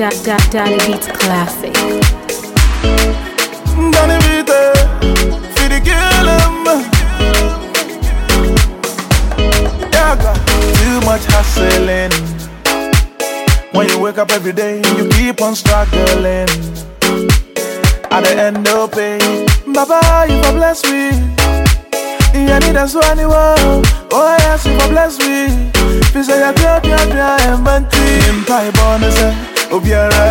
da, Beats Classic. For the. Yeah, got too much hustling. When you wake up every day, you keep on struggling. At the end Baba, you me. Need Oh,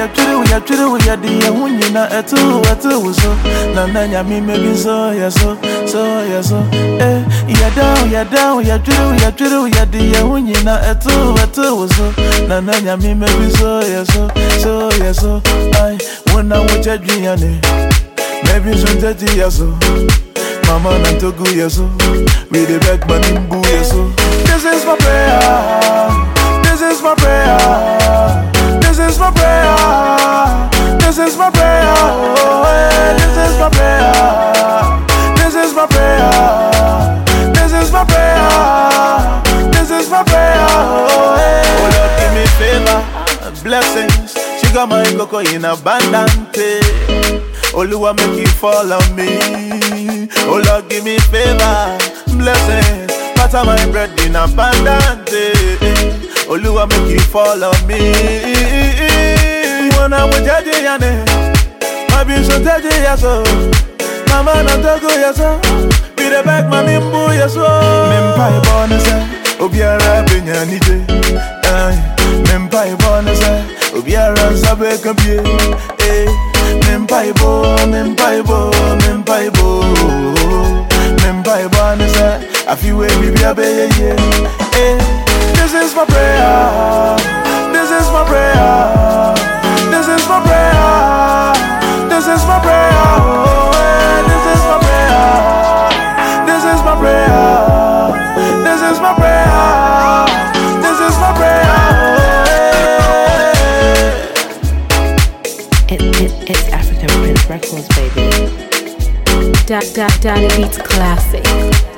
are true, we are the when you not at all, at all, so. Na na ya me maybe so, yeah, so, so, yeah, so. Eh, we are true, we are true, we are the when you not at all, at all, so. Na na ya me maybe so, yeah, so, so, yeah, so. I when I watch a dream, maybe some thirty years so. Mama na to go yes so. We the back man in boo yes so. This is my prayer. She got my cocoa in abundance. Oluwa make you fall on me. Oh Lord, give me favor, blessings. Butter my bread in abundance. Oluwa make you fall on me. I'm with Jaji Yane, my vision Jaji Yaso. Mama na togo yaso. Be the back man in boo yaso. Mimpai bonus, Obiara benya nije. Obiara sabe kabie. Eh. Mimpai bo, mimpai bo, mimpai bo. Mimpai bo anisa, I feel way baby abe yeah yeah. Eh, this is my prayer. It's African Prince Records, baby. Da, da, Danny Beats Classic.